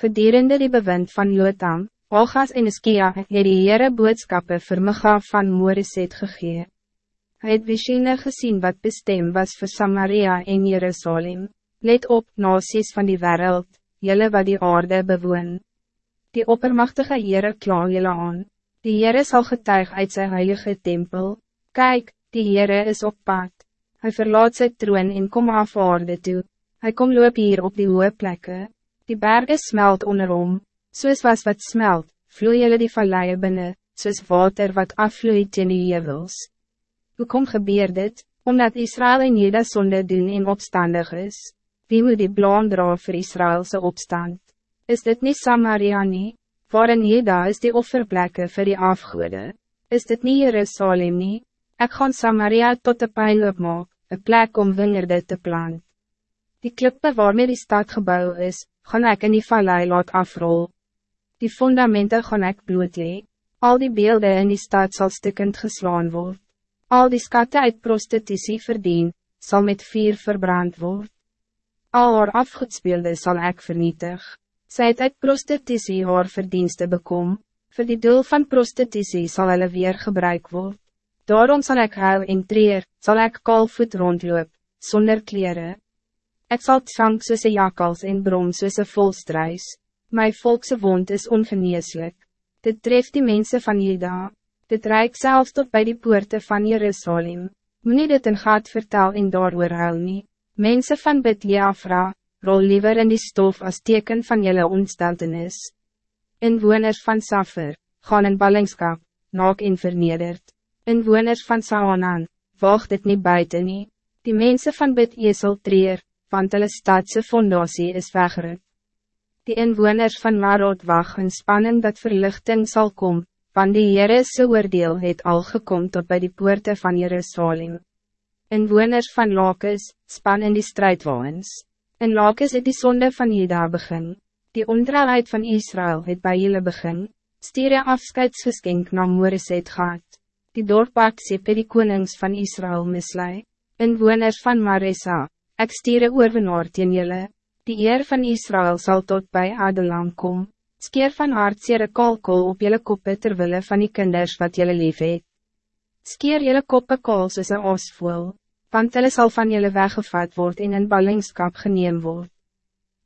Gedurende die bewind van Jotam, Olgas en Iskia het die Heere boodskappe vir Micha van Moreset gegee. Hy het visioene gezien wat bestem was voor Samaria en Jerusalem. Let op, nasies van die wereld, jelle wat die aarde bewoon. Die oppermachtige Heere kla jelle aan. Die Heere zal getuig uit zijn heilige tempel. Kijk, die Heere is op pad. Hij verlaat zijn troon en kom af aarde toe. Hij kom loop hier op die hoge plekken. Die bergen smelt onderom. Soos was wat smelt, vloei jylle die valleie binnen, soos water wat afvloeit in die jevels. Hoe kom gebeur dit? Omdat Israël en Juda sonde doen en opstandig is. Wie moet die blaam dra vir Israëlse opstand? Is dit niet Samaria nie? Waarin Juda is die offerplekke vir die afgoede? Is dit niet Jerusalem nie? Ek gaan Samaria tot de pijl opmaak, een plek om wingerde te plant. Die klippe waarmee die stad gebouw is, gaan ek in die vallei laat afrol. Die fundamenten gaan ek blootlee. Al die beelden in die stad zal stukkend geslaan worden. Al die skatte uit prostitutie verdien, zal met vuur verbrand worden. Al haar afgoedspeelde zal ik vernietig. Zij het uit prostitutie haar verdienste bekom, voor die doel van prostitutie zal hulle weer gebruik worden. Daarom zal ik huil en treer, zal ik kalvoet rondloop, zonder kleren. Ik zal tjank soos een jakals en brom soos een volstruis. My volkse wond is ongeneeslik. Dit treft die mensen van Juda. Dit reik zelfs tot bij die poorten van Jerusalem. Moet dit een gaat vertel en daar huil nie. Mensen van Bethleafra, rol liever in die stof als teken van jullie onsteltenis. Inwoners van Safir, gaan in ballingskap, naak en vernederd. Inwoners van Saanan, wacht dit niet buiten nie. Die mensen van Bid Esel treer, want hulle stadse fondatie is weggeruk. Die inwoners van Marot wacht in spanning dat verlichting zal komen, want die Heere se oordeel het al gekom tot bij die poorten van Jerusalem. Inwoners van Lakes, span in die strijdwaans. In Lakes het die zonde van Juda begin. Die ontrouwheid van Israël het bij jullie begin. Stier je afscheidsgeschenk na Moreset gehad. Die doorpak sê per die konings van Israël mislei. Inwoners van Maresa, ek stier een oorwinaar teen jylle. Die eer van Israël zal tot bij Adelam kom. Skeer van hartseer een kalkol op jylle koppe terwille van die kinders wat jylle lief het. Skeer jylle koppe kool soos een osvoel want hulle sal van jullie weggevat worden en in ballingskap geneem word.